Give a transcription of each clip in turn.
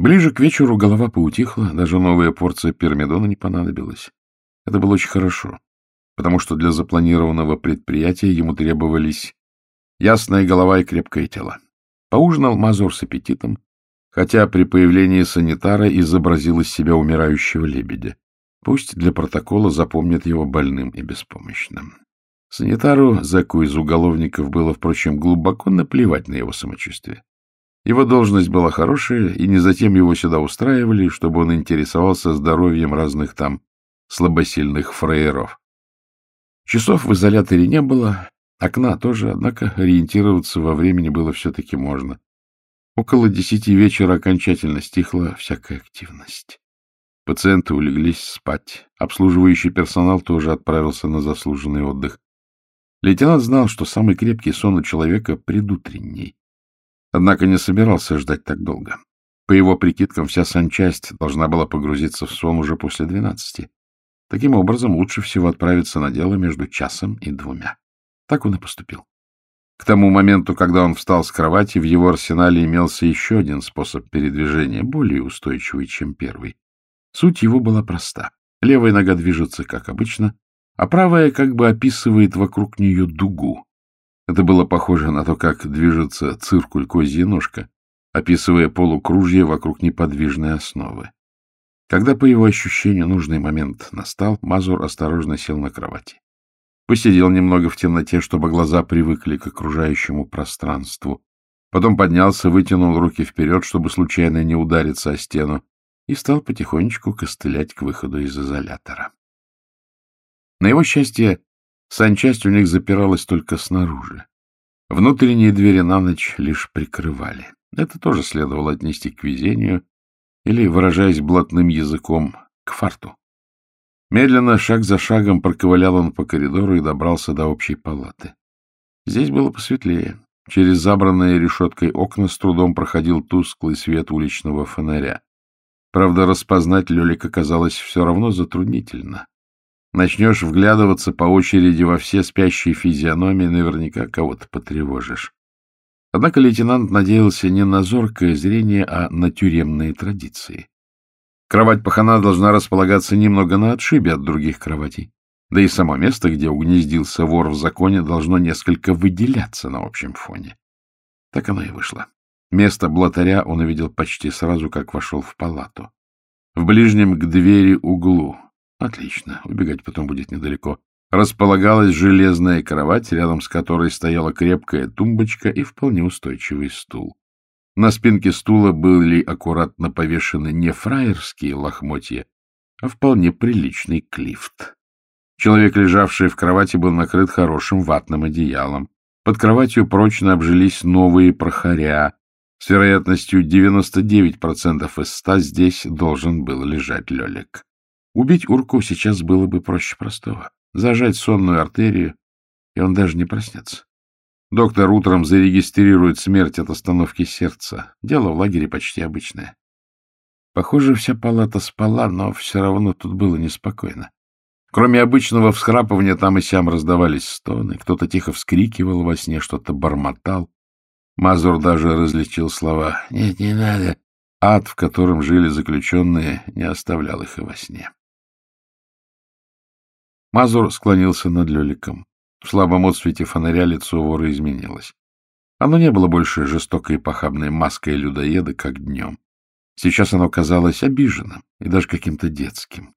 Ближе к вечеру голова поутихла, даже новая порция пирамидона не понадобилась. Это было очень хорошо, потому что для запланированного предприятия ему требовались ясная голова и крепкое тело. Поужинал Мазур с аппетитом, хотя при появлении санитара изобразил из себя умирающего лебедя. Пусть для протокола запомнят его больным и беспомощным. Санитару, Заку из уголовников, было, впрочем, глубоко наплевать на его самочувствие. Его должность была хорошая, и не затем его сюда устраивали, чтобы он интересовался здоровьем разных там слабосильных фраеров. Часов в изоляторе не было, окна тоже, однако ориентироваться во времени было все-таки можно. Около десяти вечера окончательно стихла всякая активность. Пациенты улеглись спать. Обслуживающий персонал тоже отправился на заслуженный отдых. Лейтенант знал, что самый крепкий сон у человека предутренний. Однако не собирался ждать так долго. По его прикидкам, вся санчасть должна была погрузиться в сон уже после двенадцати. Таким образом, лучше всего отправиться на дело между часом и двумя. Так он и поступил. К тому моменту, когда он встал с кровати, в его арсенале имелся еще один способ передвижения, более устойчивый, чем первый. Суть его была проста. Левая нога движется, как обычно, а правая как бы описывает вокруг нее дугу. Это было похоже на то, как движется циркуль козья ножка, описывая полукружье вокруг неподвижной основы. Когда, по его ощущению, нужный момент настал, Мазур осторожно сел на кровати. Посидел немного в темноте, чтобы глаза привыкли к окружающему пространству. Потом поднялся, вытянул руки вперед, чтобы случайно не удариться о стену, и стал потихонечку костылять к выходу из изолятора. На его счастье, санчасть у них запиралась только снаружи. Внутренние двери на ночь лишь прикрывали. Это тоже следовало отнести к везению или, выражаясь блатным языком, к фарту. Медленно, шаг за шагом, проковылял он по коридору и добрался до общей палаты. Здесь было посветлее. Через забранные решеткой окна с трудом проходил тусклый свет уличного фонаря. Правда, распознать Лёлик казалось все равно затруднительно. Начнешь вглядываться по очереди во все спящие физиономии, наверняка кого-то потревожишь. Однако лейтенант надеялся не на зоркое зрение, а на тюремные традиции. Кровать пахана должна располагаться немного на отшибе от других кроватей. Да и само место, где угнездился вор в законе, должно несколько выделяться на общем фоне. Так оно и вышло. Место блатаря он увидел почти сразу, как вошел в палату. В ближнем к двери углу. Отлично, убегать потом будет недалеко. Располагалась железная кровать, рядом с которой стояла крепкая тумбочка и вполне устойчивый стул. На спинке стула были аккуратно повешены не фраерские лохмотья, а вполне приличный клифт. Человек, лежавший в кровати, был накрыт хорошим ватным одеялом. Под кроватью прочно обжились новые прохоря. С вероятностью 99% из 100 здесь должен был лежать Лёлик. Убить урку сейчас было бы проще простого. Зажать сонную артерию, и он даже не проснется. Доктор утром зарегистрирует смерть от остановки сердца. Дело в лагере почти обычное. Похоже, вся палата спала, но все равно тут было неспокойно. Кроме обычного всхрапывания, там и сям раздавались стоны. Кто-то тихо вскрикивал во сне, что-то бормотал. Мазур даже различил слова «Нет, не надо». Ад, в котором жили заключенные, не оставлял их и во сне. Мазур склонился над Лёликом. В слабом отсвете фонаря лицо вора изменилось. Оно не было больше жестокой и похабной маской людоеда, как днем. Сейчас оно казалось обиженным и даже каким-то детским.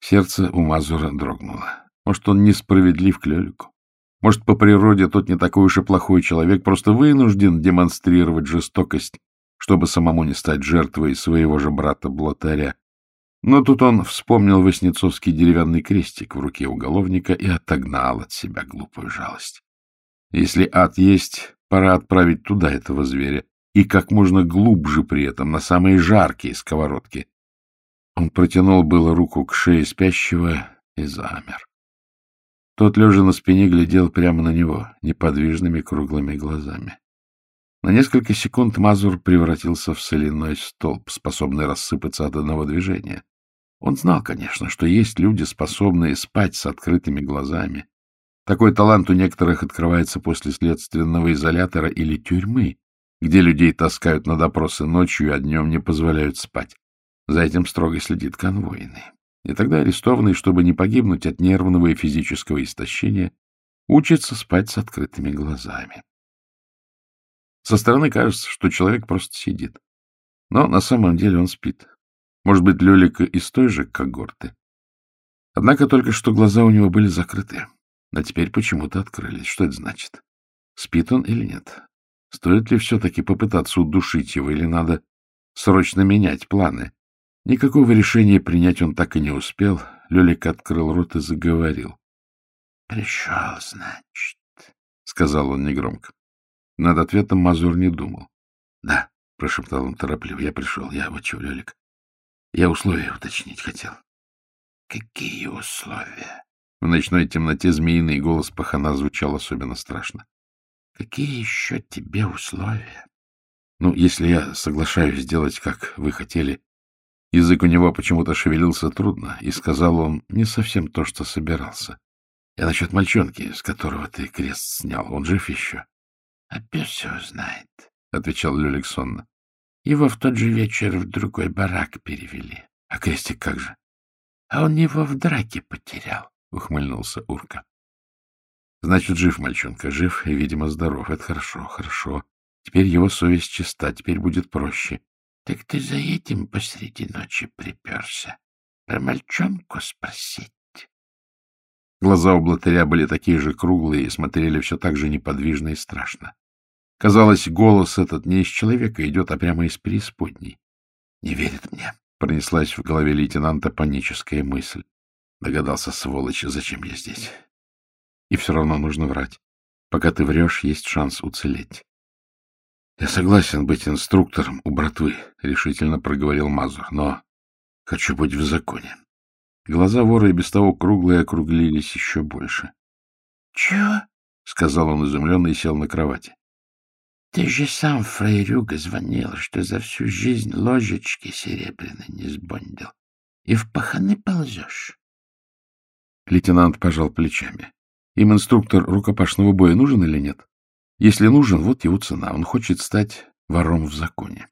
Сердце у Мазура дрогнуло. Может, он несправедлив к Лелику? Может, по природе тот не такой уж и плохой человек, просто вынужден демонстрировать жестокость, чтобы самому не стать жертвой своего же брата-блатаря. Но тут он вспомнил Васнецовский деревянный крестик в руке уголовника и отогнал от себя глупую жалость. Если ад есть, пора отправить туда этого зверя, и как можно глубже при этом, на самые жаркие сковородки. Он протянул было руку к шее спящего и замер. Тот, лежа на спине, глядел прямо на него неподвижными круглыми глазами. На несколько секунд Мазур превратился в соляной столб, способный рассыпаться от одного движения. Он знал, конечно, что есть люди, способные спать с открытыми глазами. Такой талант у некоторых открывается после следственного изолятора или тюрьмы, где людей таскают на допросы ночью, а днем не позволяют спать. За этим строго следит конвойный. И тогда арестованный, чтобы не погибнуть от нервного и физического истощения, учится спать с открытыми глазами. Со стороны кажется, что человек просто сидит. Но на самом деле он спит. Может быть, Лелика из той же когорты. Однако только что глаза у него были закрыты, а теперь почему-то открылись. Что это значит? Спит он или нет? Стоит ли все-таки попытаться удушить его, или надо срочно менять планы? Никакого решения принять он так и не успел. Лелик открыл рот и заговорил. — Пришел, значит, — сказал он негромко. Над ответом Мазур не думал. — Да, — прошептал он торопливо, — я пришел. Я вот чего, Лелик. Я условия уточнить хотел. — Какие условия? В ночной темноте змеиный голос пахана звучал особенно страшно. — Какие еще тебе условия? Ну, если я соглашаюсь сделать, как вы хотели, язык у него почему-то шевелился трудно, и сказал он не совсем то, что собирался. Я насчет мальчонки, с которого ты крест снял, он жив еще? — А пес его знает, — отвечал Люлик сонно. Его в тот же вечер в другой барак перевели. А крестик как же? А он его в драке потерял, — ухмыльнулся Урка. Значит, жив мальчонка, жив и, видимо, здоров. Это хорошо, хорошо. Теперь его совесть чиста, теперь будет проще. Так ты за этим посреди ночи приперся? Про мальчонку спросить? Глаза у блатыря были такие же круглые и смотрели все так же неподвижно и страшно. Казалось, голос этот не из человека идет, а прямо из преисподней. — Не верит мне, — пронеслась в голове лейтенанта паническая мысль. Догадался, сволочь, зачем я здесь. И все равно нужно врать. Пока ты врешь, есть шанс уцелеть. — Я согласен быть инструктором у братвы, — решительно проговорил Мазур, — но хочу быть в законе. Глаза вора и без того круглые округлились еще больше. — Чего? — сказал он изумленно и сел на кровати. — Ты же сам, фрейрюга, звонил, что за всю жизнь ложечки серебряной не сбондил. И в паханы ползешь. Лейтенант пожал плечами. Им инструктор рукопашного боя нужен или нет? Если нужен, вот его цена. Он хочет стать вором в законе.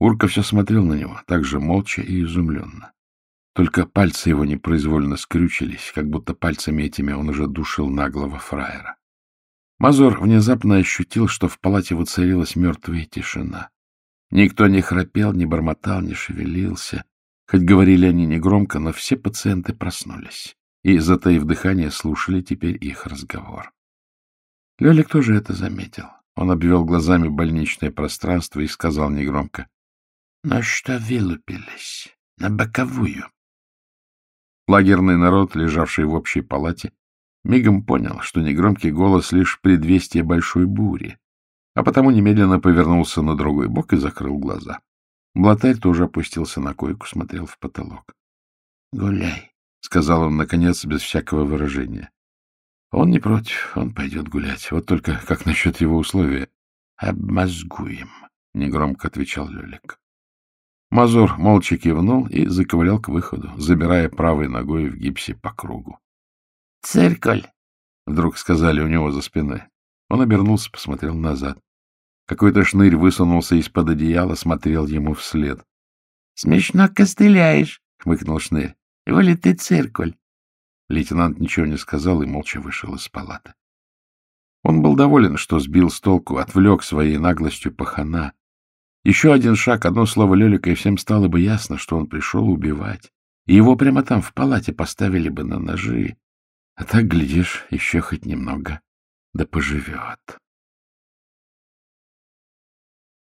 Урка все смотрел на него, так же молча и изумленно. Только пальцы его непроизвольно скрючились, как будто пальцами этими он уже душил наглого фраера. Мазур внезапно ощутил, что в палате воцарилась мертвая тишина. Никто не храпел, не бормотал, не шевелился. Хоть говорили они негромко, но все пациенты проснулись и, затаив дыхание, слушали теперь их разговор. Лёлик тоже это заметил. Он обвел глазами больничное пространство и сказал негромко. — Ну что вылупились? На боковую. Лагерный народ, лежавший в общей палате, мигом понял, что негромкий голос — лишь предвестие большой бури, а потому немедленно повернулся на другой бок и закрыл глаза. Блатарь тоже опустился на койку, смотрел в потолок. — Гуляй, — сказал он, наконец, без всякого выражения. — Он не против, он пойдет гулять. Вот только как насчет его условия? — Обмозгуем, — негромко отвечал Лелик. Мазур молча кивнул и заковылял к выходу, забирая правой ногой в гипсе по кругу. — Циркуль! — вдруг сказали у него за спиной. Он обернулся, посмотрел назад. Какой-то шнырь высунулся из-под одеяла, смотрел ему вслед. — Смешно костыляешь, — хмыкнул шнырь. — Воли ты циркуль. Лейтенант ничего не сказал и молча вышел из палаты. Он был доволен, что сбил с толку, отвлек своей наглостью пахана, еще один шаг, одно слово Лелика, и всем стало бы ясно, что он пришел убивать. И его прямо там в палате поставили бы на ножи. А так, глядишь, еще хоть немного, да поживет.